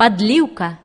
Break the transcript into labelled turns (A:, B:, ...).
A: Подлівка